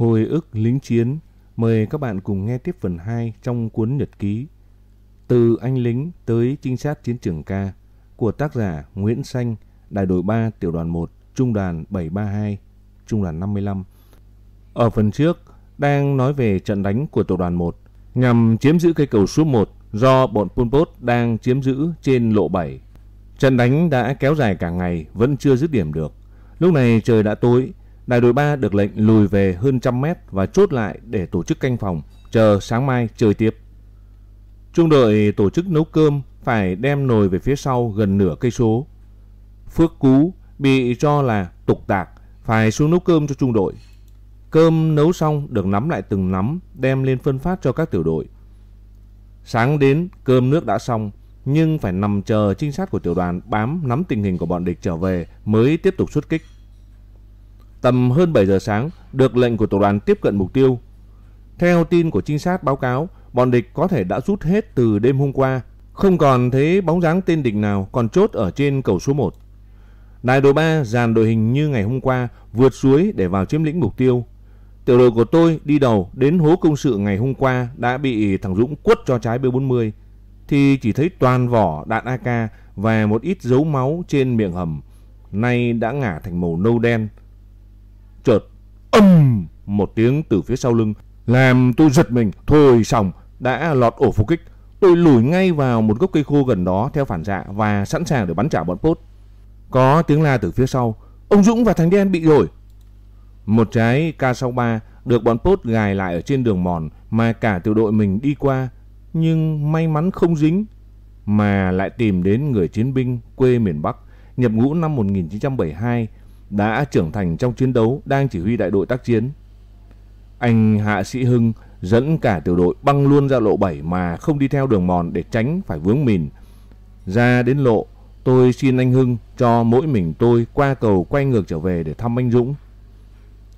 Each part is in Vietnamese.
Hồi ức lính chiến, mời các bạn cùng nghe tiếp phần 2 trong cuốn nhật ký Từ anh lính tới trinh sát chiến trường ca của tác giả Nguyễn Xanh, đại đội 3 tiểu đoàn 1, trung đoàn 732, trung đoàn 55. Ở phần trước, đang nói về trận đánh của tiểu đoàn 1 nhằm chiếm giữ cây cầu số 1 do bọn Pol Pot đang chiếm giữ trên lộ 7. Trận đánh đã kéo dài cả ngày vẫn chưa dứt điểm được. Lúc này trời đã tối, đại đội 3 được lệnh lùi về hơn trăm mét và chốt lại để tổ chức canh phòng, chờ sáng mai chơi tiếp. Trung đội tổ chức nấu cơm phải đem nồi về phía sau gần nửa cây số. Phước Cú bị cho là tục tạc, phải xuống nấu cơm cho trung đội. Cơm nấu xong được nắm lại từng nắm, đem lên phân phát cho các tiểu đội. Sáng đến, cơm nước đã xong, nhưng phải nằm chờ trinh sát của tiểu đoàn bám nắm tình hình của bọn địch trở về mới tiếp tục xuất kích. Tầm hơn 7 giờ sáng, được lệnh của tổ đoàn tiếp cận mục tiêu. Theo tin của trinh sát báo cáo, bọn địch có thể đã rút hết từ đêm hôm qua, không còn thấy bóng dáng tên địch nào còn chốt ở trên cầu số 1. Đại đội 3 dàn đội hình như ngày hôm qua vượt suối để vào chiếm lĩnh mục tiêu. Tiểu đội của tôi đi đầu đến hố công sự ngày hôm qua đã bị thằng Dũng quất cho trái B40 thì chỉ thấy toàn vỏ đạn AK và một ít dấu máu trên miệng hầm. Nay đã ngả thành màu nâu đen. Chợt âm một tiếng từ phía sau lưng làm tôi giật mình. Thôi xong, đã lọt ổ phục kích. Tôi lùi ngay vào một gốc cây khô gần đó theo phản xạ và sẵn sàng để bắn trả bọn Pốt. Có tiếng la từ phía sau. Ông Dũng và thằng đen bị rồi. Một trái K63 được bọn Pốt gài lại ở trên đường mòn mà cả tiểu đội mình đi qua nhưng may mắn không dính mà lại tìm đến người chiến binh quê miền Bắc nhập ngũ năm 1972 đã trưởng thành trong chiến đấu đang chỉ huy đại đội tác chiến. Anh Hạ Sĩ Hưng dẫn cả tiểu đội băng luôn ra lộ 7 mà không đi theo đường mòn để tránh phải vướng mìn. Ra đến lộ, tôi xin anh Hưng cho mỗi mình tôi qua cầu quay ngược trở về để thăm anh Dũng.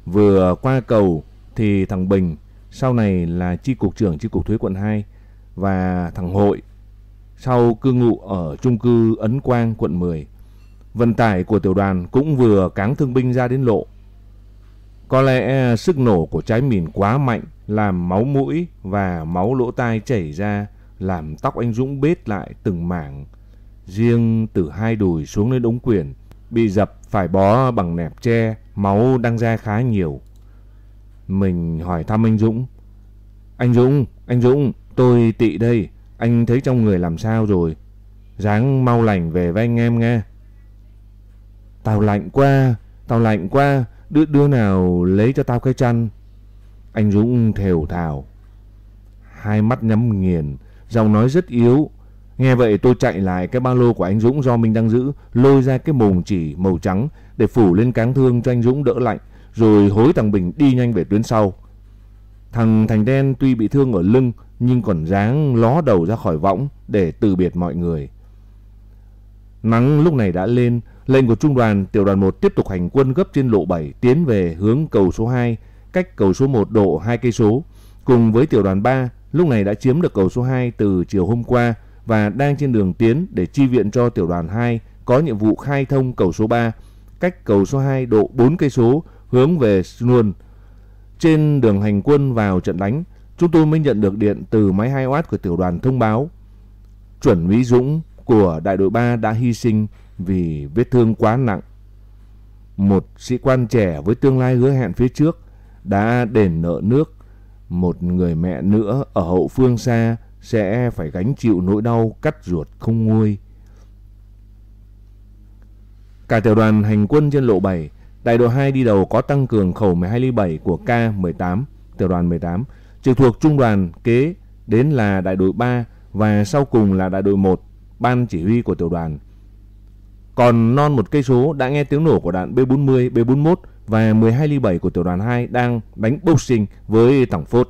Vừa qua cầu thì thằng Bình, sau này là chi cục trưởng chi cục thuế quận 2, và thằng Hội sau cư ngụ ở trung cư Ấn Quang quận 10. Vận tải của tiểu đoàn cũng vừa cáng thương binh ra đến lộ. Có lẽ sức nổ của trái mìn quá mạnh làm máu mũi và máu lỗ tai chảy ra làm tóc anh Dũng bết lại từng mảng. Riêng từ hai đùi xuống đến ống quyền bị dập phải bó bằng nẹp tre, máu đang ra khá nhiều. Mình hỏi thăm anh Dũng. Anh Dũng, anh Dũng, Tôi tị đây, anh thấy trong người làm sao rồi? ráng mau lành về với anh em nghe. Tao lạnh quá, tao lạnh quá, đứa, đứa nào lấy cho tao cái chăn. Anh Dũng thều thào. Hai mắt nhắm nghiền, giọng nói rất yếu. Nghe vậy tôi chạy lại cái ba lô của anh Dũng do mình đang giữ, lôi ra cái mùng chỉ màu trắng để phủ lên cáng thương cho anh Dũng đỡ lạnh, rồi hối thằng Bình đi nhanh về tuyến sau. Thằng Thành Đen tuy bị thương ở lưng nhưng còn dáng ló đầu ra khỏi võng để từ biệt mọi người. Nắng lúc này đã lên, lệnh của trung đoàn tiểu đoàn 1 tiếp tục hành quân gấp trên lộ 7 tiến về hướng cầu số 2, cách cầu số 1 độ 2 cây số. Cùng với tiểu đoàn 3, lúc này đã chiếm được cầu số 2 từ chiều hôm qua và đang trên đường tiến để chi viện cho tiểu đoàn 2 có nhiệm vụ khai thông cầu số 3, cách cầu số 2 độ 4 cây số hướng về Sunuôn. Trên đường hành quân vào trận đánh, chúng tôi mới nhận được điện từ máy 2W của tiểu đoàn thông báo. Chuẩn Mỹ Dũng của đại đội 3 đã hy sinh vì vết thương quá nặng. Một sĩ quan trẻ với tương lai hứa hẹn phía trước đã đền nợ nước. Một người mẹ nữa ở hậu phương xa sẽ phải gánh chịu nỗi đau cắt ruột không nguôi. Cả tiểu đoàn hành quân trên lộ 7, đại đội 2 đi đầu có tăng cường khẩu 12 của K18, tiểu đoàn 18, trực thuộc trung đoàn kế đến là đại đội 3 và sau cùng là đại đội 1, ban chỉ huy của tiểu đoàn. Còn non một cây số đã nghe tiếng nổ của đạn B40, B41 và 12 ly 7 của tiểu đoàn 2 đang đánh boxing với tổng phốt.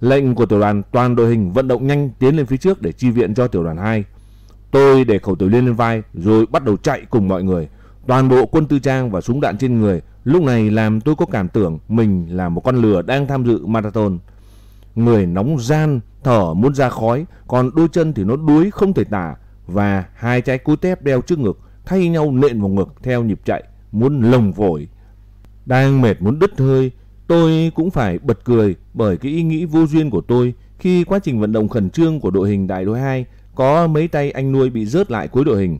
Lệnh của tiểu đoàn toàn đội hình vận động nhanh tiến lên phía trước để chi viện cho tiểu đoàn 2. Tôi để khẩu tiểu liên lên vai rồi bắt đầu chạy cùng mọi người. Toàn bộ quân tư trang và súng đạn trên người Lúc này làm tôi có cảm tưởng mình là một con lừa đang tham dự marathon. Người nóng gian, thở muốn ra khói, còn đôi chân thì nó đuối không thể tả. Và hai trái cú tép đeo trước ngực, thay nhau nện vào ngực theo nhịp chạy, muốn lồng phổi. Đang mệt muốn đứt hơi, Tôi cũng phải bật cười bởi cái ý nghĩ vô duyên của tôi khi quá trình vận động khẩn trương của đội hình đại đội 2 có mấy tay anh nuôi bị rớt lại cuối đội hình.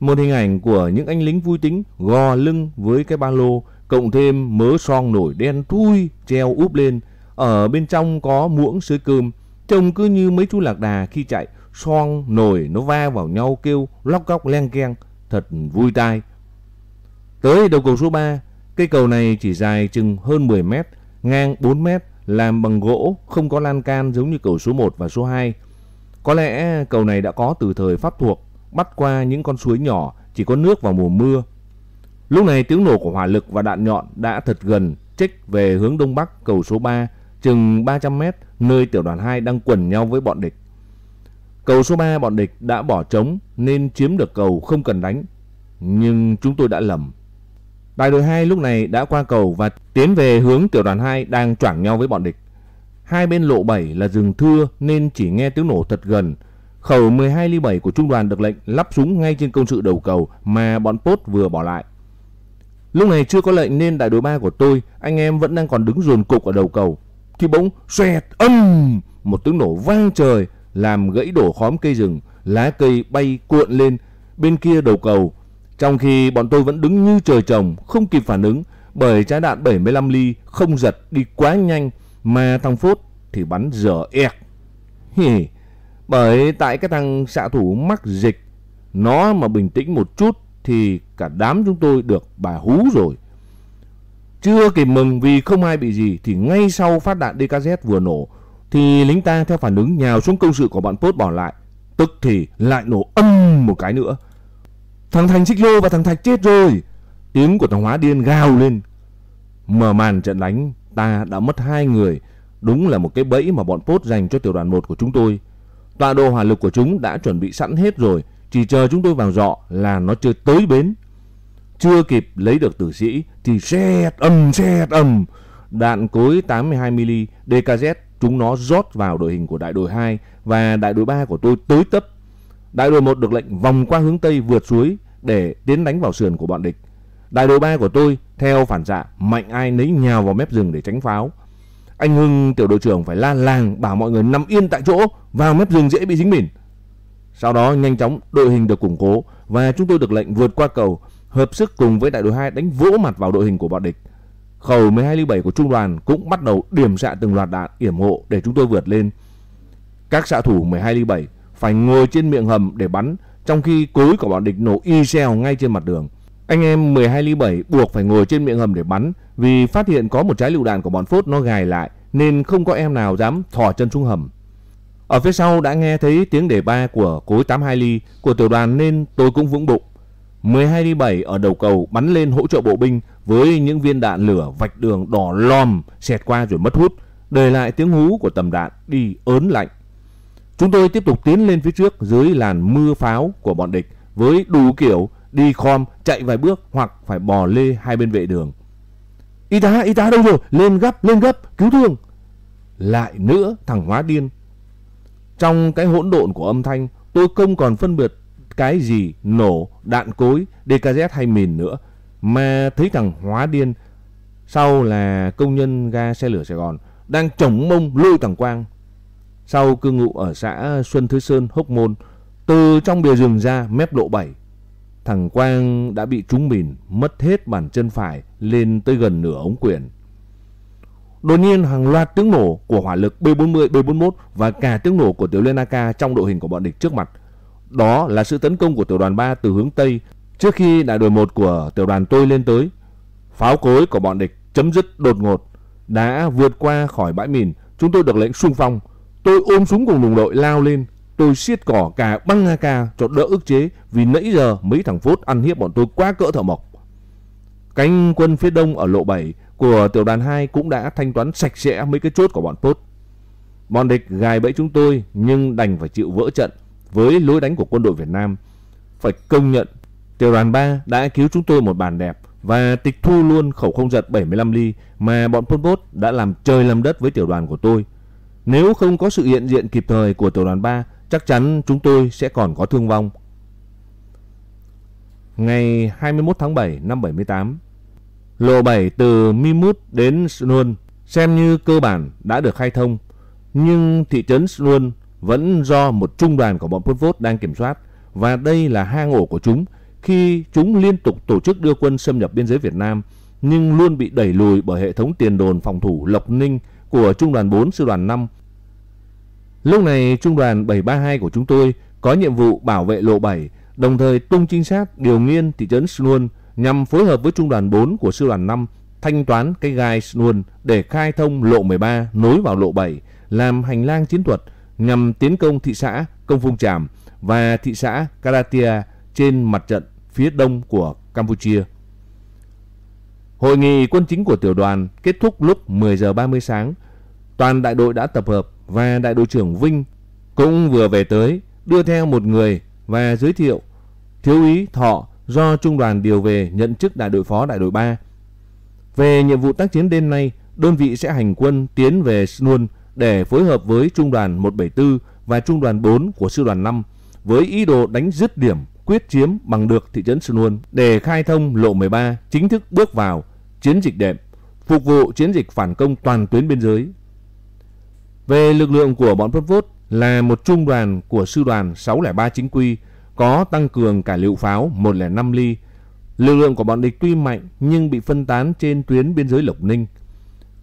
Một hình ảnh của những anh lính vui tính gò lưng với cái ba lô cộng thêm mớ son nổi đen thui treo úp lên. Ở bên trong có muỗng sới cơm, trông cứ như mấy chú lạc đà khi chạy, son nồi nó va vào nhau kêu lóc cóc len keng, thật vui tai. Tới đầu cầu số 3, cây cầu này chỉ dài chừng hơn 10 mét, ngang 4 mét, làm bằng gỗ, không có lan can giống như cầu số 1 và số 2. Có lẽ cầu này đã có từ thời Pháp thuộc, bắt qua những con suối nhỏ, chỉ có nước vào mùa mưa. Lúc này tiếng nổ của hỏa lực và đạn nhọn đã thật gần, trích về hướng đông bắc cầu số 3, chừng 300 mét, nơi tiểu đoàn 2 đang quần nhau với bọn địch. Cầu số 3 bọn địch đã bỏ trống nên chiếm được cầu không cần đánh. Nhưng chúng tôi đã lầm. Đại đội 2 lúc này đã qua cầu và tiến về hướng tiểu đoàn 2 đang choảng nhau với bọn địch. Hai bên lộ 7 là rừng thưa nên chỉ nghe tiếng nổ thật gần. Khẩu 12 ly 7 của trung đoàn được lệnh lắp súng ngay trên công sự đầu cầu mà bọn Pốt vừa bỏ lại. Lúc này chưa có lệnh nên đại đội 3 của tôi, anh em vẫn đang còn đứng dồn cục ở đầu cầu. Thì bỗng xoẹt âm một tiếng nổ vang trời làm gãy đổ khóm cây rừng, lá cây bay cuộn lên bên kia đầu cầu. Trong khi bọn tôi vẫn đứng như trời trồng, không kịp phản ứng bởi trái đạn 75 ly không giật đi quá nhanh mà thằng Phốt thì bắn dở ẹc. Hì, bởi tại cái thằng xạ thủ mắc dịch, nó mà bình tĩnh một chút thì cả đám chúng tôi được bà hú rồi. Chưa kịp mừng vì không ai bị gì thì ngay sau phát đạn DKZ vừa nổ thì lính ta theo phản ứng nhào xuống công sự của bọn Pốt bỏ lại. Tức thì lại nổ âm một cái nữa. Thằng Thành Xích Lô và thằng Thạch chết rồi. Tiếng của thằng Hóa Điên gào lên. Mở màn trận đánh ta đã mất hai người. Đúng là một cái bẫy mà bọn Pốt dành cho tiểu đoàn 1 của chúng tôi. Tọa độ hỏa lực của chúng đã chuẩn bị sẵn hết rồi. Chỉ chờ chúng tôi vào dọ là nó chưa tới bến. Chưa kịp lấy được tử sĩ thì xe âm, xe âm. Đạn cối 82mm DKZ chúng nó rót vào đội hình của đại đội 2 và đại đội 3 của tôi tới tấp. Đại đội 1 được lệnh vòng qua hướng Tây vượt suối để tiến đánh vào sườn của bọn địch. Đại đội 3 của tôi theo phản xạ mạnh ai nấy nhào vào mép rừng để tránh pháo. Anh Hưng tiểu đội trưởng phải la làng bảo mọi người nằm yên tại chỗ, vào mép rừng dễ bị dính mìn. Sau đó nhanh chóng đội hình được củng cố và chúng tôi được lệnh vượt qua cầu, hợp sức cùng với đại đội 2 đánh vỗ mặt vào đội hình của bọn địch. Khẩu 12 ly 7 của trung đoàn cũng bắt đầu điểm xạ từng loạt đạn yểm hộ để chúng tôi vượt lên. Các xạ thủ 12 ly 7 phải ngồi trên miệng hầm để bắn, trong khi cối của bọn địch nổ y xèo ngay trên mặt đường. Anh em 12 ly 7 buộc phải ngồi trên miệng hầm để bắn vì phát hiện có một trái lựu đạn của bọn Phốt nó gài lại nên không có em nào dám thò chân xuống hầm. Ở phía sau đã nghe thấy tiếng đề ba của cối 82 ly của tiểu đoàn nên tôi cũng vững bụng. 12 ly 7 ở đầu cầu bắn lên hỗ trợ bộ binh với những viên đạn lửa vạch đường đỏ lòm xẹt qua rồi mất hút, để lại tiếng hú của tầm đạn đi ớn lạnh. Chúng tôi tiếp tục tiến lên phía trước dưới làn mưa pháo của bọn địch với đủ kiểu đi khom, chạy vài bước hoặc phải bò lê hai bên vệ đường. Y tá, y tá đâu rồi? Lên gấp, lên gấp, cứu thương. Lại nữa thằng hóa điên. Trong cái hỗn độn của âm thanh, tôi không còn phân biệt cái gì nổ, đạn cối, DKZ hay mìn nữa. Mà thấy thằng hóa điên sau là công nhân ga xe lửa Sài Gòn đang chồng mông lôi thằng Quang. Sau cư ngụ ở xã Xuân Thứ Sơn, Hốc Môn, từ trong bìa rừng ra mép lộ 7. Thằng Quang đã bị trúng mìn, mất hết bàn chân phải lên tới gần nửa ống quyển. Đột nhiên hàng loạt tiếng nổ của hỏa lực B40, B41 và cả tiếng nổ của tiểu liên AK trong đội hình của bọn địch trước mặt. Đó là sự tấn công của tiểu đoàn 3 từ hướng Tây trước khi đại đội 1 của tiểu đoàn tôi lên tới. Pháo cối của bọn địch chấm dứt đột ngột đã vượt qua khỏi bãi mìn. Chúng tôi được lệnh xung phong. Tôi ôm súng cùng đồng đội lao lên. Tôi siết cỏ cả băng AK cho đỡ ức chế vì nãy giờ mấy thằng phốt ăn hiếp bọn tôi quá cỡ thở mộc. Cánh quân phía đông ở lộ 7 của tiểu đoàn 2 cũng đã thanh toán sạch sẽ mấy cái chốt của bọn phốt. Bọn địch gài bẫy chúng tôi nhưng đành phải chịu vỡ trận với lối đánh của quân đội Việt Nam. Phải công nhận, tiểu đoàn 3 đã cứu chúng tôi một bàn đẹp và tịch thu luôn khẩu không giật 75 ly mà bọn Pol Pot đã làm trời làm đất với tiểu đoàn của tôi. Nếu không có sự hiện diện kịp thời của tiểu đoàn 3, chắc chắn chúng tôi sẽ còn có thương vong. Ngày 21 tháng 7 năm 78, Lộ 7 từ Mimut đến Snun xem như cơ bản đã được khai thông, nhưng thị trấn Snun vẫn do một trung đoàn của bọn Pol Pot đang kiểm soát và đây là hang ổ của chúng khi chúng liên tục tổ chức đưa quân xâm nhập biên giới Việt Nam nhưng luôn bị đẩy lùi bởi hệ thống tiền đồn phòng thủ Lộc Ninh của Trung đoàn 4 Sư đoàn 5. Lúc này Trung đoàn 732 của chúng tôi có nhiệm vụ bảo vệ lộ 7, đồng thời tung trinh sát điều nghiên thị trấn Snuôn nhằm phối hợp với Trung đoàn 4 của Sư đoàn 5 thanh toán cái gai Snuôn để khai thông lộ 13 nối vào lộ 7, làm hành lang chiến thuật nhằm tiến công thị xã Công Phung Tràm và thị xã Karatia trên mặt trận phía đông của Campuchia. Hội nghị quân chính của tiểu đoàn kết thúc lúc 10 giờ 30 sáng. Toàn đại đội đã tập hợp và đại đội trưởng Vinh cũng vừa về tới đưa theo một người và giới thiệu thiếu úy Thọ do trung đoàn điều về nhận chức đại đội phó đại đội 3. Về nhiệm vụ tác chiến đêm nay, đơn vị sẽ hành quân tiến về Snuôn để phối hợp với trung đoàn 174 và trung đoàn 4 của sư đoàn 5 với ý đồ đánh dứt điểm quyết chiếm bằng được thị trấn Snuôn để khai thông lộ 13 chính thức bước vào chiến dịch đệm, phục vụ chiến dịch phản công toàn tuyến biên giới. Về lực lượng của bọn Pol Pot là một trung đoàn của sư đoàn 603 chính quy có tăng cường cả liệu pháo 105 ly. Lực lượng của bọn địch tuy mạnh nhưng bị phân tán trên tuyến biên giới Lộc Ninh.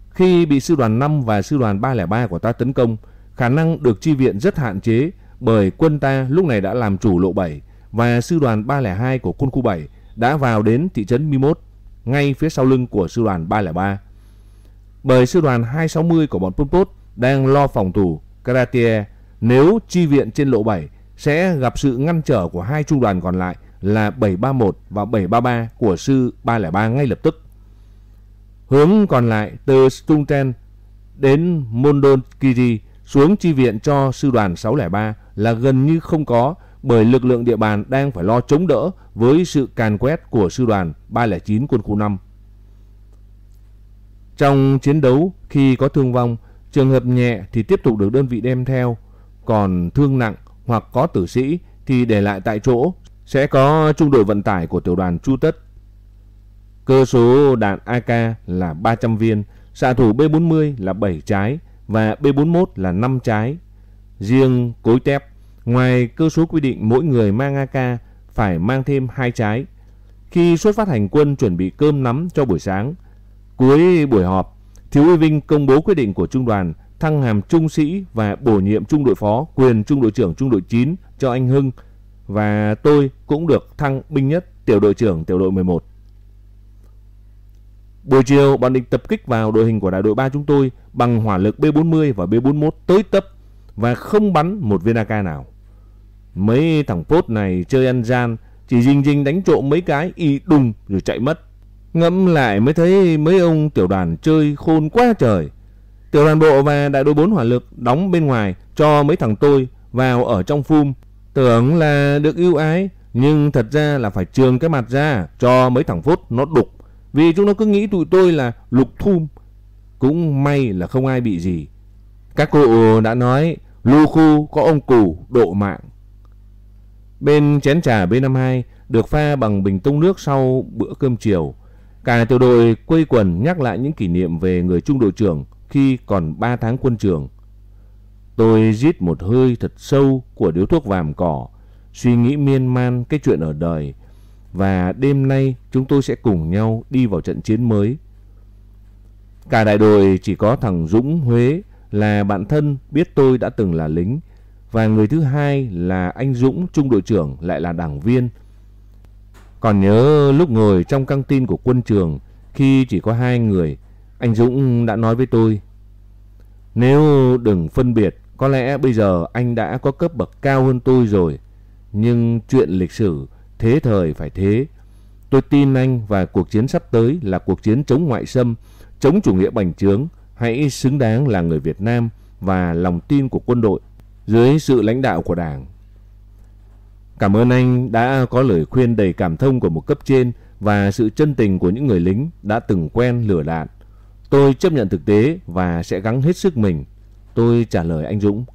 Khi bị sư đoàn 5 và sư đoàn 303 của ta tấn công, khả năng được chi viện rất hạn chế bởi quân ta lúc này đã làm chủ lộ 7 và sư đoàn 302 của quân khu 7 đã vào đến thị trấn Mimot ngay phía sau lưng của sư đoàn 303. Bởi sư đoàn 260 của bọn Pol Pot đang lo phòng thủ Karatie nếu chi viện trên lộ 7 sẽ gặp sự ngăn trở của hai trung đoàn còn lại là 731 và 733 của sư 303 ngay lập tức. Hướng còn lại từ Stungten đến Mondonkiri xuống chi viện cho sư đoàn 603 là gần như không có bởi lực lượng địa bàn đang phải lo chống đỡ với sự càn quét của sư đoàn 309 quân khu 5. Trong chiến đấu khi có thương vong, trường hợp nhẹ thì tiếp tục được đơn vị đem theo, còn thương nặng hoặc có tử sĩ thì để lại tại chỗ sẽ có trung đội vận tải của tiểu đoàn Chu Tất. Cơ số đạn AK là 300 viên, xạ thủ B40 là 7 trái và B41 là 5 trái. Riêng cối tép Ngoài cơ số quy định mỗi người mang AK phải mang thêm hai trái. Khi xuất phát hành quân chuẩn bị cơm nắm cho buổi sáng, cuối buổi họp, Thiếu úy Vinh công bố quyết định của trung đoàn thăng hàm trung sĩ và bổ nhiệm trung đội phó quyền trung đội trưởng trung đội 9 cho anh Hưng và tôi cũng được thăng binh nhất tiểu đội trưởng tiểu đội 11. Buổi chiều, bọn địch tập kích vào đội hình của đại đội 3 chúng tôi bằng hỏa lực B40 và B41 tới tấp và không bắn một viên AK nào. Mấy thằng phốt này chơi ăn gian, chỉ dinh dinh đánh trộm mấy cái y đùng rồi chạy mất. Ngẫm lại mới thấy mấy ông tiểu đoàn chơi khôn quá trời. Tiểu đoàn bộ và đại đội 4 hỏa lực đóng bên ngoài cho mấy thằng tôi vào ở trong phum. Tưởng là được ưu ái, nhưng thật ra là phải trường cái mặt ra cho mấy thằng phốt nó đục. Vì chúng nó cứ nghĩ tụi tôi là lục thum. Cũng may là không ai bị gì. Các cụ đã nói lưu khu có ông cụ độ mạng. Bên chén trà B52 được pha bằng bình tông nước sau bữa cơm chiều. Cả tiểu đội quây quần nhắc lại những kỷ niệm về người trung đội trưởng khi còn 3 tháng quân trường. Tôi rít một hơi thật sâu của điếu thuốc vàm cỏ, suy nghĩ miên man cái chuyện ở đời. Và đêm nay chúng tôi sẽ cùng nhau đi vào trận chiến mới. Cả đại đội chỉ có thằng Dũng Huế là bạn thân biết tôi đã từng là lính và người thứ hai là anh Dũng trung đội trưởng lại là đảng viên. Còn nhớ lúc ngồi trong căng tin của quân trường khi chỉ có hai người, anh Dũng đã nói với tôi Nếu đừng phân biệt, có lẽ bây giờ anh đã có cấp bậc cao hơn tôi rồi. Nhưng chuyện lịch sử, thế thời phải thế. Tôi tin anh và cuộc chiến sắp tới là cuộc chiến chống ngoại xâm, chống chủ nghĩa bành trướng. Hãy xứng đáng là người Việt Nam và lòng tin của quân đội dưới sự lãnh đạo của Đảng. Cảm ơn anh đã có lời khuyên đầy cảm thông của một cấp trên và sự chân tình của những người lính đã từng quen lửa đạn. Tôi chấp nhận thực tế và sẽ gắng hết sức mình. Tôi trả lời anh Dũng.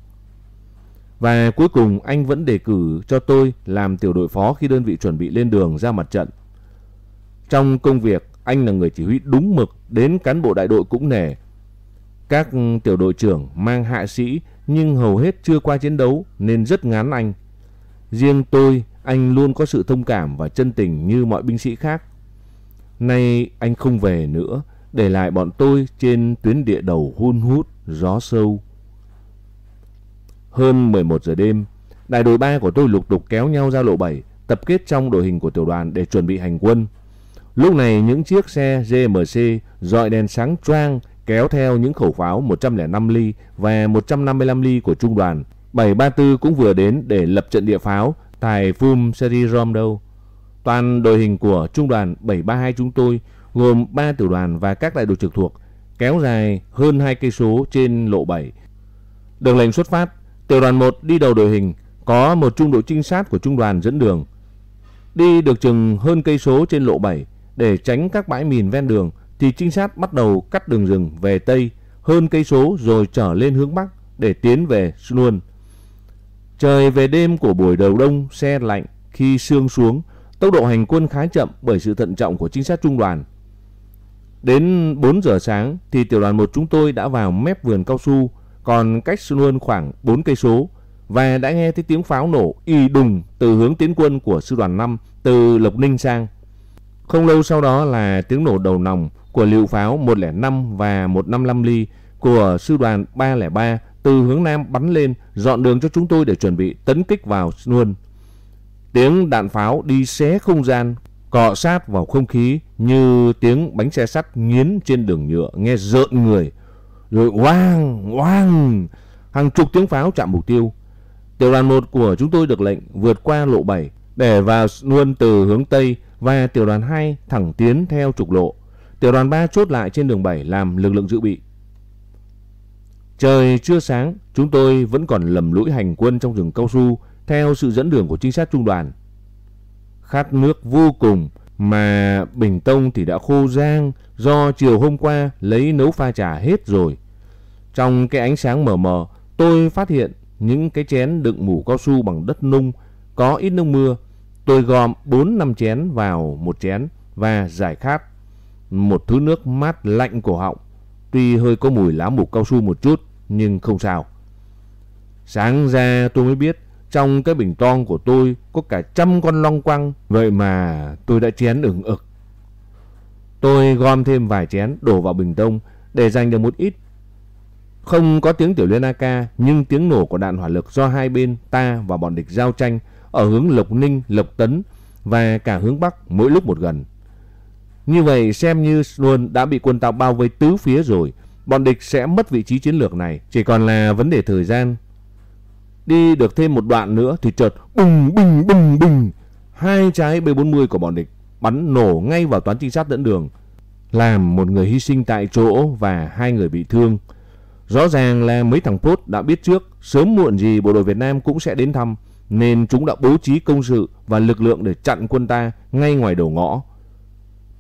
Và cuối cùng anh vẫn đề cử cho tôi làm tiểu đội phó khi đơn vị chuẩn bị lên đường ra mặt trận. Trong công việc, anh là người chỉ huy đúng mực, đến cán bộ đại đội cũng nề Các tiểu đội trưởng mang hạ sĩ nhưng hầu hết chưa qua chiến đấu nên rất ngán anh. Riêng tôi, anh luôn có sự thông cảm và chân tình như mọi binh sĩ khác. Nay anh không về nữa, để lại bọn tôi trên tuyến địa đầu hun hút, gió sâu. Hơn 11 giờ đêm, đại đội 3 của tôi lục tục kéo nhau ra lộ 7, tập kết trong đội hình của tiểu đoàn để chuẩn bị hành quân. Lúc này những chiếc xe GMC dọi đèn sáng choang kéo theo những khẩu pháo 105 ly và 155 ly của trung đoàn. 734 cũng vừa đến để lập trận địa pháo tại Phum Seriromdo. Toàn đội hình của trung đoàn 732 chúng tôi gồm 3 tiểu đoàn và các đại đội trực thuộc kéo dài hơn 2 cây số trên lộ 7. Đường lệnh xuất phát, tiểu đoàn 1 đi đầu đội hình, có một trung đội trinh sát của trung đoàn dẫn đường. Đi được chừng hơn cây số trên lộ 7 để tránh các bãi mìn ven đường thì trinh sát bắt đầu cắt đường rừng về tây hơn cây số rồi trở lên hướng bắc để tiến về Sunuôn. Trời về đêm của buổi đầu đông xe lạnh khi sương xuống, tốc độ hành quân khá chậm bởi sự thận trọng của trinh sát trung đoàn. Đến 4 giờ sáng thì tiểu đoàn 1 chúng tôi đã vào mép vườn cao su, còn cách Sunuôn khoảng 4 cây số và đã nghe thấy tiếng pháo nổ y đùng từ hướng tiến quân của sư đoàn 5 từ Lộc Ninh sang. Không lâu sau đó là tiếng nổ đầu nòng của liều pháo 105 và 155 ly của sư đoàn 303 từ hướng nam bắn lên dọn đường cho chúng tôi để chuẩn bị tấn kích vào luôn. Tiếng đạn pháo đi xé không gian, cọ sát vào không khí như tiếng bánh xe sắt nghiến trên đường nhựa nghe rợn người. Rồi oang, oang, hàng chục tiếng pháo chạm mục tiêu. Tiểu đoàn 1 của chúng tôi được lệnh vượt qua lộ 7 để vào luôn từ hướng Tây và tiểu đoàn 2 thẳng tiến theo trục lộ. Tiểu đoàn 3 chốt lại trên đường 7 làm lực lượng dự bị. Trời chưa sáng, chúng tôi vẫn còn lầm lũi hành quân trong rừng cao su theo sự dẫn đường của trinh sát trung đoàn. Khát nước vô cùng mà bình tông thì đã khô rang do chiều hôm qua lấy nấu pha trà hết rồi. Trong cái ánh sáng mờ mờ, tôi phát hiện những cái chén đựng mủ cao su bằng đất nung có ít nước mưa. Tôi gom 4 năm chén vào một chén và giải khát một thứ nước mát lạnh cổ họng. Tuy hơi có mùi lá mục cao su một chút nhưng không sao. Sáng ra tôi mới biết trong cái bình toang của tôi có cả trăm con long quăng. Vậy mà tôi đã chén ửng ực. Tôi gom thêm vài chén đổ vào bình tông để dành được một ít. Không có tiếng tiểu liên AK nhưng tiếng nổ của đạn hỏa lực do hai bên ta và bọn địch giao tranh ở hướng Lộc Ninh, Lộc Tấn và cả hướng Bắc mỗi lúc một gần. Như vậy xem như luôn đã bị quân Tàu bao vây tứ phía rồi. Bọn địch sẽ mất vị trí chiến lược này. Chỉ còn là vấn đề thời gian. Đi được thêm một đoạn nữa thì chợt bùng bùng bùng bùng. Hai trái B-40 của bọn địch bắn nổ ngay vào toán trinh sát dẫn đường. Làm một người hy sinh tại chỗ và hai người bị thương. Rõ ràng là mấy thằng Pốt đã biết trước, sớm muộn gì bộ đội Việt Nam cũng sẽ đến thăm, nên chúng đã bố trí công sự và lực lượng để chặn quân ta ngay ngoài đầu ngõ.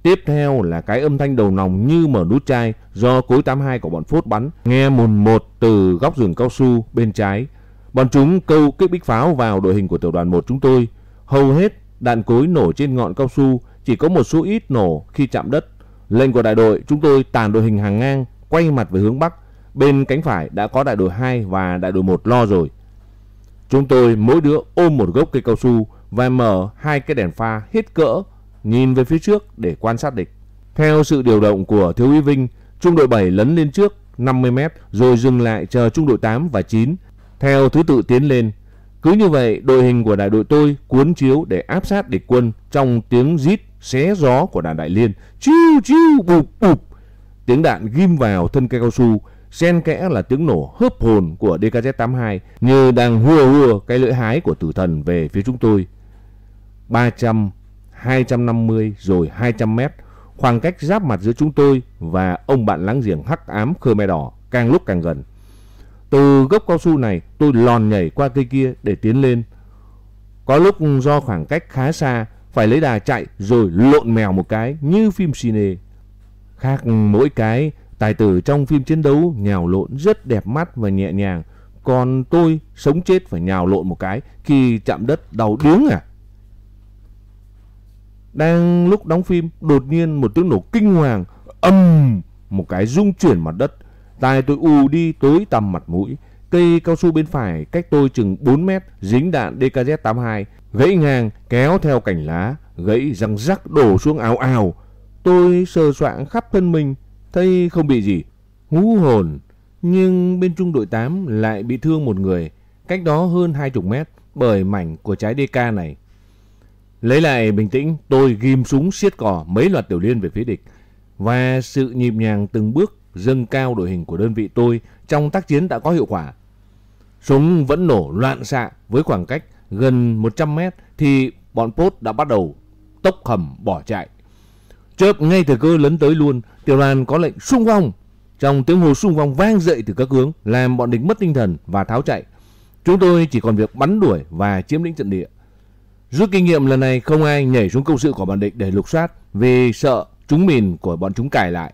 Tiếp theo là cái âm thanh đầu nòng như mở nút chai do cối 82 của bọn Phốt bắn, nghe mùn một từ góc rừng cao su bên trái. Bọn chúng câu kích bích pháo vào đội hình của tiểu đoàn 1 chúng tôi. Hầu hết đạn cối nổ trên ngọn cao su, chỉ có một số ít nổ khi chạm đất. Lệnh của đại đội, chúng tôi tàn đội hình hàng ngang, quay mặt về hướng Bắc. Bên cánh phải đã có đại đội 2 và đại đội 1 lo rồi. Chúng tôi mỗi đứa ôm một gốc cây cao su và mở hai cái đèn pha hết cỡ nhìn về phía trước để quan sát địch. Theo sự điều động của Thiếu úy Vinh, trung đội 7 lấn lên trước 50 mét rồi dừng lại chờ trung đội 8 và 9 theo thứ tự tiến lên. Cứ như vậy, đội hình của đại đội tôi cuốn chiếu để áp sát địch quân trong tiếng rít xé gió của đàn đại liên. Chiu chiu bụp bụp. Tiếng đạn ghim vào thân cây cao su, xen kẽ là tiếng nổ hớp hồn của DKZ-82 như đang hùa hùa cái lưỡi hái của tử thần về phía chúng tôi. 300 250 rồi 200 mét. Khoảng cách giáp mặt giữa chúng tôi và ông bạn láng giềng hắc ám Khmer Đỏ càng lúc càng gần. Từ gốc cao su này, tôi lòn nhảy qua cây kia để tiến lên. Có lúc do khoảng cách khá xa, phải lấy đà chạy rồi lộn mèo một cái như phim cine. Khác mỗi cái, tài tử trong phim chiến đấu nhào lộn rất đẹp mắt và nhẹ nhàng. Còn tôi sống chết phải nhào lộn một cái khi chạm đất đau điếng à. Đang lúc đóng phim, đột nhiên một tiếng nổ kinh hoàng, âm, một cái rung chuyển mặt đất. Tai tôi ù đi tối tầm mặt mũi. Cây cao su bên phải cách tôi chừng 4 mét dính đạn DKZ-82, gãy ngang kéo theo cành lá, gãy răng rắc đổ xuống ào ào. Tôi sờ soạng khắp thân mình, thấy không bị gì. Hú hồn, nhưng bên trung đội 8 lại bị thương một người, cách đó hơn 20 mét bởi mảnh của trái DK này. Lấy lại bình tĩnh, tôi ghim súng siết cò mấy loạt tiểu liên về phía địch và sự nhịp nhàng từng bước dâng cao đội hình của đơn vị tôi trong tác chiến đã có hiệu quả. Súng vẫn nổ loạn xạ với khoảng cách gần 100 mét thì bọn Pốt đã bắt đầu tốc hầm bỏ chạy. Chớp ngay thời cơ lấn tới luôn, tiểu đoàn có lệnh xung phong. Trong tiếng hồ xung phong vang dậy từ các hướng làm bọn địch mất tinh thần và tháo chạy. Chúng tôi chỉ còn việc bắn đuổi và chiếm lĩnh trận địa. Rút kinh nghiệm lần này không ai nhảy xuống công sự của bọn địch để lục soát vì sợ chúng mìn của bọn chúng cài lại.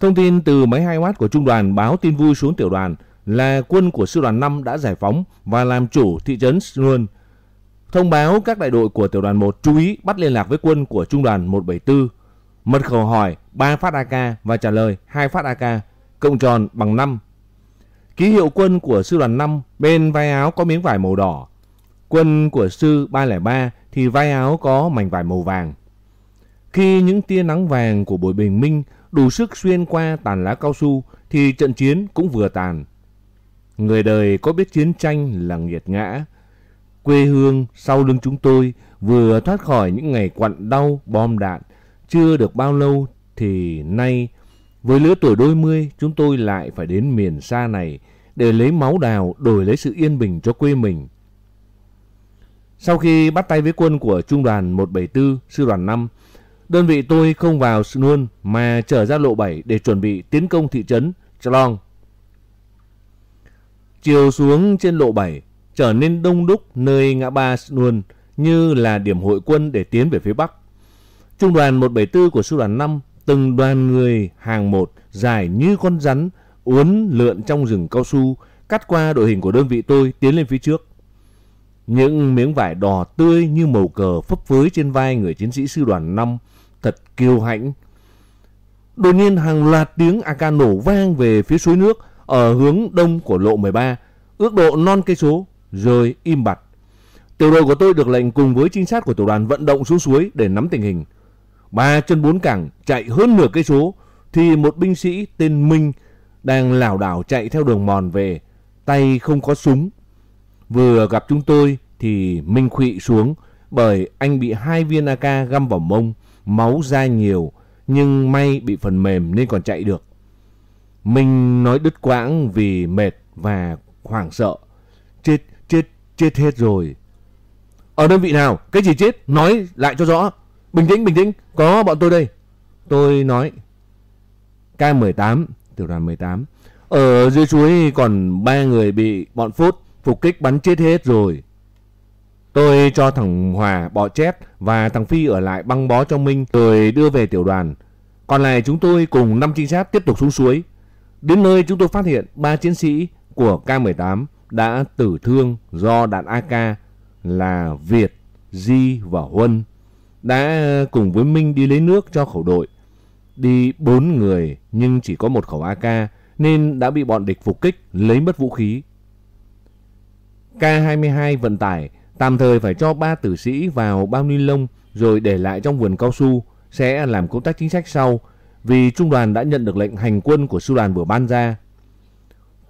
Thông tin từ máy 2W của trung đoàn báo tin vui xuống tiểu đoàn là quân của sư đoàn 5 đã giải phóng và làm chủ thị trấn Luôn. Thông báo các đại đội của tiểu đoàn 1 chú ý bắt liên lạc với quân của trung đoàn 174. Mật khẩu hỏi 3 phát AK và trả lời 2 phát AK, cộng tròn bằng 5. Ký hiệu quân của sư đoàn 5 bên vai áo có miếng vải màu đỏ. Quân của sư 303 thì vai áo có mảnh vải màu vàng. Khi những tia nắng vàng của buổi bình minh đủ sức xuyên qua tàn lá cao su thì trận chiến cũng vừa tàn. Người đời có biết chiến tranh là nghiệt ngã. Quê hương sau lưng chúng tôi vừa thoát khỏi những ngày quặn đau bom đạn. Chưa được bao lâu thì nay, với lứa tuổi đôi mươi, chúng tôi lại phải đến miền xa này để lấy máu đào đổi lấy sự yên bình cho quê mình. Sau khi bắt tay với quân của Trung đoàn 174, Sư đoàn 5, đơn vị tôi không vào luôn mà trở ra lộ 7 để chuẩn bị tiến công thị trấn Chlong. Chiều xuống trên lộ 7 trở nên đông đúc nơi ngã ba Luôn như là điểm hội quân để tiến về phía Bắc. Trung đoàn 174 của Sư đoàn 5 từng đoàn người hàng một dài như con rắn uốn lượn trong rừng cao su cắt qua đội hình của đơn vị tôi tiến lên phía trước. Những miếng vải đỏ tươi như màu cờ phấp phới trên vai người chiến sĩ sư đoàn 5 thật kiêu hãnh. Đột nhiên hàng loạt tiếng AK nổ vang về phía suối nước ở hướng đông của lộ 13, ước độ non cây số, rồi im bặt. Tiểu đội của tôi được lệnh cùng với trinh sát của tiểu đoàn vận động xuống suối để nắm tình hình. Ba chân bốn cẳng chạy hơn nửa cây số thì một binh sĩ tên Minh đang lảo đảo chạy theo đường mòn về, tay không có súng. Vừa gặp chúng tôi thì Minh khụy xuống bởi anh bị hai viên AK găm vào mông, máu ra nhiều nhưng may bị phần mềm nên còn chạy được. Minh nói đứt quãng vì mệt và hoảng sợ. Chết, chết, chết hết rồi. Ở đơn vị nào? Cái gì chết? Nói lại cho rõ. Bình tĩnh, bình tĩnh. Có bọn tôi đây. Tôi nói. K18, tiểu đoàn 18. Ở dưới suối còn ba người bị bọn phút phục kích bắn chết hết rồi. Tôi cho thằng Hòa bỏ chét và thằng Phi ở lại băng bó cho Minh rồi đưa về tiểu đoàn. Còn lại chúng tôi cùng 5 trinh sát tiếp tục xuống suối. Đến nơi chúng tôi phát hiện ba chiến sĩ của K18 đã tử thương do đạn AK là Việt, Di và Huân đã cùng với Minh đi lấy nước cho khẩu đội. Đi 4 người nhưng chỉ có một khẩu AK nên đã bị bọn địch phục kích lấy mất vũ khí. K22 vận tải tạm thời phải cho ba tử sĩ vào bao ni lông rồi để lại trong vườn cao su sẽ làm công tác chính sách sau vì trung đoàn đã nhận được lệnh hành quân của sư đoàn vừa ban ra.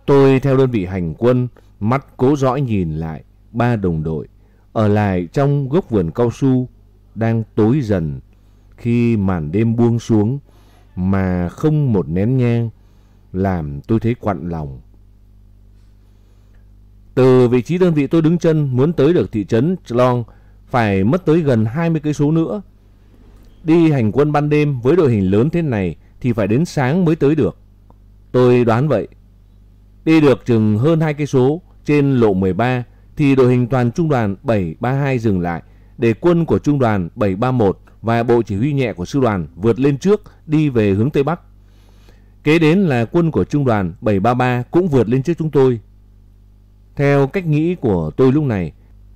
Tôi theo đơn vị hành quân, mắt cố dõi nhìn lại ba đồng đội ở lại trong gốc vườn cao su đang tối dần khi màn đêm buông xuống mà không một nén nhang làm tôi thấy quặn lòng. Từ vị trí đơn vị tôi đứng chân muốn tới được thị trấn Chlong, phải mất tới gần 20 cây số nữa. Đi hành quân ban đêm với đội hình lớn thế này thì phải đến sáng mới tới được. Tôi đoán vậy. Đi được chừng hơn 2 cây số trên lộ 13 thì đội hình toàn trung đoàn 732 dừng lại để quân của trung đoàn 731 và bộ chỉ huy nhẹ của sư đoàn vượt lên trước đi về hướng Tây Bắc. Kế đến là quân của trung đoàn 733 cũng vượt lên trước chúng tôi. Theo cách nghĩ của tôi lúc này,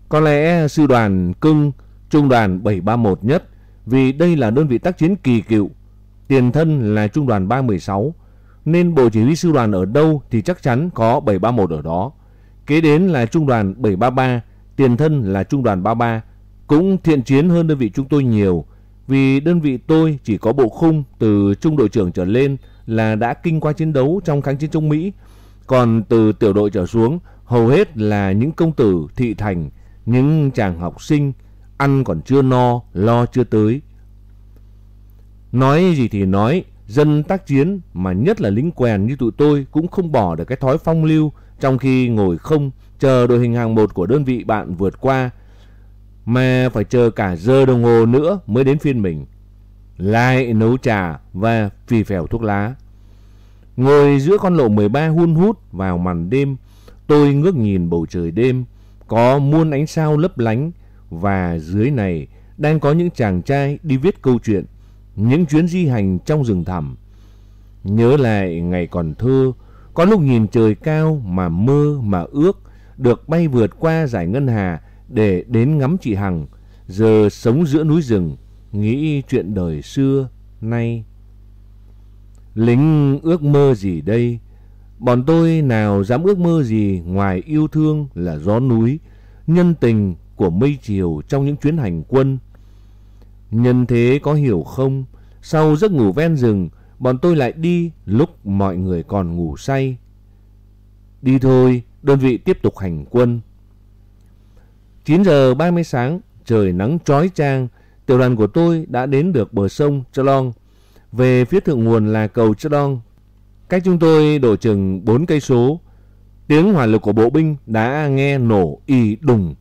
có lẽ sư đoàn cưng trung đoàn 731 nhất vì đây là đơn vị tác chiến kỳ cựu. Tiền thân là trung đoàn 316 nên bộ chỉ huy sư đoàn ở đâu thì chắc chắn có 731 ở đó. Kế đến là trung đoàn 733, tiền thân là trung đoàn 33, cũng thiện chiến hơn đơn vị chúng tôi nhiều vì đơn vị tôi chỉ có bộ khung từ trung đội trưởng trở lên là đã kinh qua chiến đấu trong kháng chiến chống Mỹ, còn từ tiểu đội trở xuống hầu hết là những công tử thị thành, những chàng học sinh ăn còn chưa no, lo chưa tới. Nói gì thì nói, dân tác chiến mà nhất là lính quèn như tụi tôi cũng không bỏ được cái thói phong lưu trong khi ngồi không chờ đội hình hàng một của đơn vị bạn vượt qua mà phải chờ cả giờ đồng hồ nữa mới đến phiên mình. Lại nấu trà và phì phèo thuốc lá. Ngồi giữa con lộ 13 hun hút vào màn đêm, tôi ngước nhìn bầu trời đêm, có muôn ánh sao lấp lánh và dưới này đang có những chàng trai đi viết câu chuyện, những chuyến di hành trong rừng thẳm. Nhớ lại ngày còn thơ, có lúc nhìn trời cao mà mơ mà ước, được bay vượt qua giải ngân hà để đến ngắm chị Hằng, giờ sống giữa núi rừng, nghĩ chuyện đời xưa, nay. Lính ước mơ gì đây? Bọn tôi nào dám ước mơ gì ngoài yêu thương là gió núi, nhân tình của mây chiều trong những chuyến hành quân. Nhân thế có hiểu không? Sau giấc ngủ ven rừng, bọn tôi lại đi lúc mọi người còn ngủ say. Đi thôi, đơn vị tiếp tục hành quân. 9 giờ 30 sáng, trời nắng trói trang tiểu đoàn của tôi đã đến được bờ sông Chalong. Về phía thượng nguồn là cầu Chalong. Cách chúng tôi đổ chừng 4 cây số. Tiếng hỏa lực của bộ binh đã nghe nổ y đùng.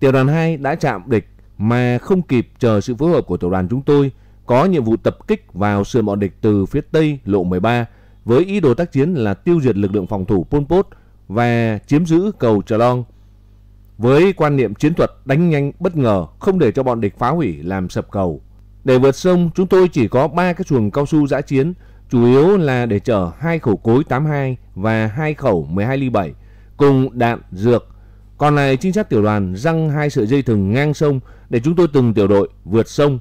Tiểu đoàn 2 đã chạm địch mà không kịp chờ sự phối hợp của tiểu đoàn chúng tôi có nhiệm vụ tập kích vào sườn bọn địch từ phía tây lộ 13 với ý đồ tác chiến là tiêu diệt lực lượng phòng thủ Pol Pot và chiếm giữ cầu Chalong với quan niệm chiến thuật đánh nhanh bất ngờ không để cho bọn địch phá hủy làm sập cầu. Để vượt sông, chúng tôi chỉ có 3 cái xuồng cao su giã chiến, chủ yếu là để chở hai khẩu cối 82 và hai khẩu 12 ly 7 cùng đạn dược. Còn lại trinh sát tiểu đoàn răng hai sợi dây thừng ngang sông để chúng tôi từng tiểu đội vượt sông.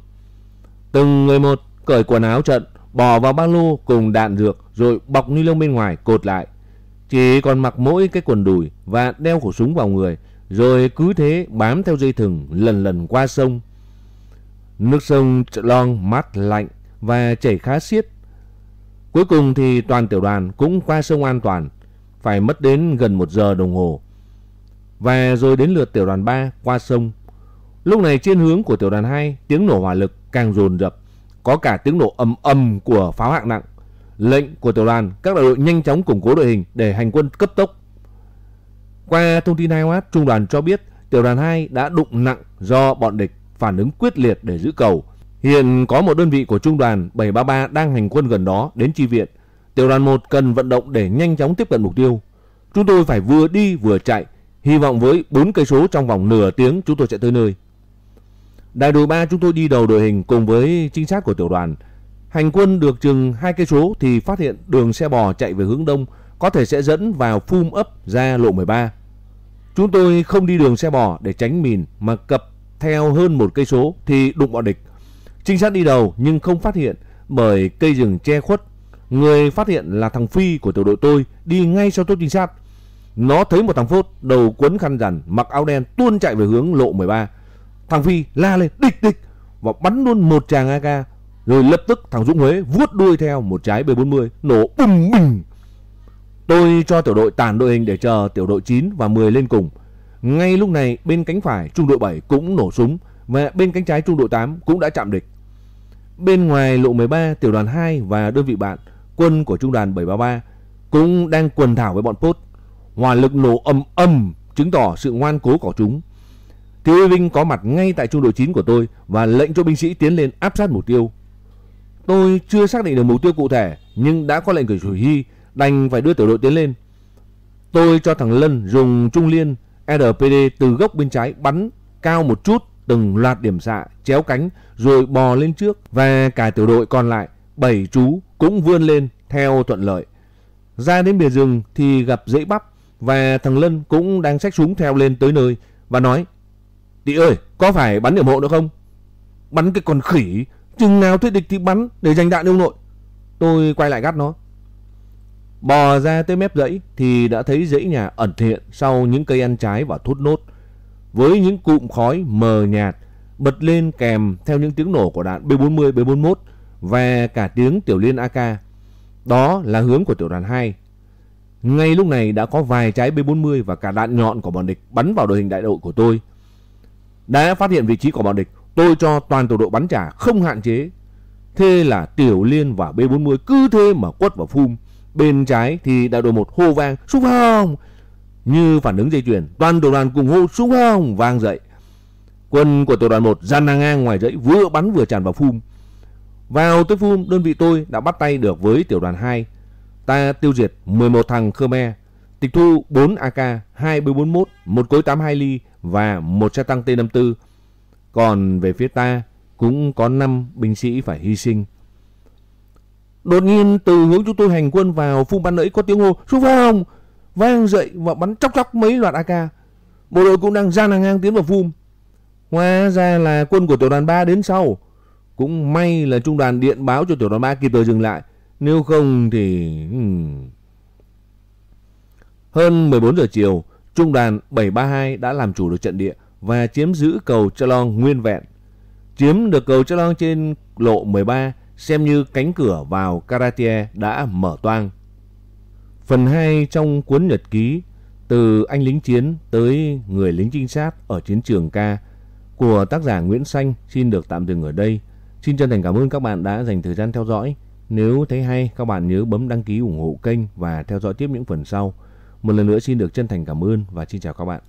Từng người một cởi quần áo trận, bỏ vào ba lô cùng đạn dược rồi bọc ni lông bên ngoài cột lại. Chỉ còn mặc mỗi cái quần đùi và đeo khẩu súng vào người rồi cứ thế bám theo dây thừng lần lần qua sông. Nước sông Long mát lạnh và chảy khá xiết. Cuối cùng thì toàn tiểu đoàn cũng qua sông an toàn, phải mất đến gần một giờ đồng hồ. Và rồi đến lượt tiểu đoàn 3 qua sông. Lúc này trên hướng của tiểu đoàn 2 tiếng nổ hỏa lực càng dồn dập, có cả tiếng nổ ầm ầm của pháo hạng nặng. Lệnh của tiểu đoàn các đại đội nhanh chóng củng cố đội hình để hành quân cấp tốc qua thông tin hai watt, trung đoàn cho biết tiểu đoàn 2 đã đụng nặng do bọn địch phản ứng quyết liệt để giữ cầu. Hiện có một đơn vị của trung đoàn 733 đang hành quân gần đó đến chi viện. Tiểu đoàn 1 cần vận động để nhanh chóng tiếp cận mục tiêu. Chúng tôi phải vừa đi vừa chạy, hy vọng với 4 cây số trong vòng nửa tiếng chúng tôi sẽ tới nơi. Đại đội 3 chúng tôi đi đầu đội hình cùng với trinh sát của tiểu đoàn. Hành quân được chừng 2 cây số thì phát hiện đường xe bò chạy về hướng đông có thể sẽ dẫn vào phum ấp ra lộ 13. Chúng tôi không đi đường xe bò để tránh mìn mà cập theo hơn một cây số thì đụng bọn địch. Trinh sát đi đầu nhưng không phát hiện, bởi cây rừng che khuất. Người phát hiện là thằng Phi của tiểu đội tôi, đi ngay sau tốt trinh sát. Nó thấy một thằng phốt đầu quấn khăn rằn mặc áo đen, tuôn chạy về hướng lộ 13. Thằng Phi la lên, địch địch và bắn luôn một tràng AK rồi lập tức thằng Dũng Huế vuốt đuôi theo một trái B40 nổ bùng bùng. Tôi cho tiểu đội tàn đội hình để chờ tiểu đội 9 và 10 lên cùng. Ngay lúc này, bên cánh phải trung đội 7 cũng nổ súng và bên cánh trái trung đội 8 cũng đã chạm địch. Bên ngoài lộ 13 tiểu đoàn 2 và đơn vị bạn, quân của trung đoàn 733 cũng đang quần thảo với bọn Pốt. Hỏa lực nổ âm âm chứng tỏ sự ngoan cố của chúng. Thiếu uy Vinh có mặt ngay tại trung đội 9 của tôi và lệnh cho binh sĩ tiến lên áp sát mục tiêu. Tôi chưa xác định được mục tiêu cụ thể, nhưng đã có lệnh của chủ hy đành phải đưa tiểu đội tiến lên. Tôi cho thằng Lân dùng trung liên RPD từ gốc bên trái bắn cao một chút từng loạt điểm xạ chéo cánh rồi bò lên trước và cả tiểu đội còn lại bảy chú cũng vươn lên theo thuận lợi. Ra đến bìa rừng thì gặp dãy bắp và thằng Lân cũng đang xách súng theo lên tới nơi và nói Tị ơi, có phải bắn điểm hộ nữa không? Bắn cái con khỉ, chừng nào thuyết địch thì bắn để giành đạn ông nội. Tôi quay lại gắt nó. Bò ra tới mép dãy thì đã thấy dãy nhà ẩn hiện sau những cây ăn trái và thốt nốt. Với những cụm khói mờ nhạt bật lên kèm theo những tiếng nổ của đạn B40, B41 và cả tiếng tiểu liên AK. Đó là hướng của tiểu đoàn 2. Ngay lúc này đã có vài trái B40 và cả đạn nhọn của bọn địch bắn vào đội hình đại đội của tôi. Đã phát hiện vị trí của bọn địch, tôi cho toàn tổ đội bắn trả không hạn chế. Thế là tiểu liên và B40 cứ thế mà quất vào phum. Bên trái thì đại đội 1 hô vang súng phong. Như phản ứng dây chuyền, toàn tổ đoàn cùng hô súng phong vang dậy. Quân của tổ đoàn 1 gian ngang ngoài dãy vừa bắn vừa tràn vào phum. Vào tới phum, đơn vị tôi đã bắt tay được với tiểu đoàn 2. Ta tiêu diệt 11 thằng Khmer, tịch thu 4 AK, 2 B41, một cối 82 ly và một xe tăng T54. Còn về phía ta cũng có 5 binh sĩ phải hy sinh. Đột nhiên từ hướng chúng tôi hành quân vào phung ban nãy có tiếng hô xuống phong vang dậy và bắn chóc chóc mấy loạt AK. Bộ đội cũng đang ra hàng ngang tiến vào phum. Hóa ra là quân của tiểu đoàn 3 đến sau. Cũng may là trung đoàn điện báo cho tiểu đoàn 3 kịp thời dừng lại. Nếu không thì... Hmm. Hơn 14 giờ chiều, trung đoàn 732 đã làm chủ được trận địa và chiếm giữ cầu Chalong nguyên vẹn. Chiếm được cầu Chalong trên lộ 13 xem như cánh cửa vào Karatie đã mở toang. Phần 2 trong cuốn nhật ký từ anh lính chiến tới người lính trinh sát ở chiến trường ca của tác giả Nguyễn Xanh xin được tạm dừng ở đây. Xin chân thành cảm ơn các bạn đã dành thời gian theo dõi. Nếu thấy hay, các bạn nhớ bấm đăng ký ủng hộ kênh và theo dõi tiếp những phần sau. Một lần nữa xin được chân thành cảm ơn và xin chào các bạn.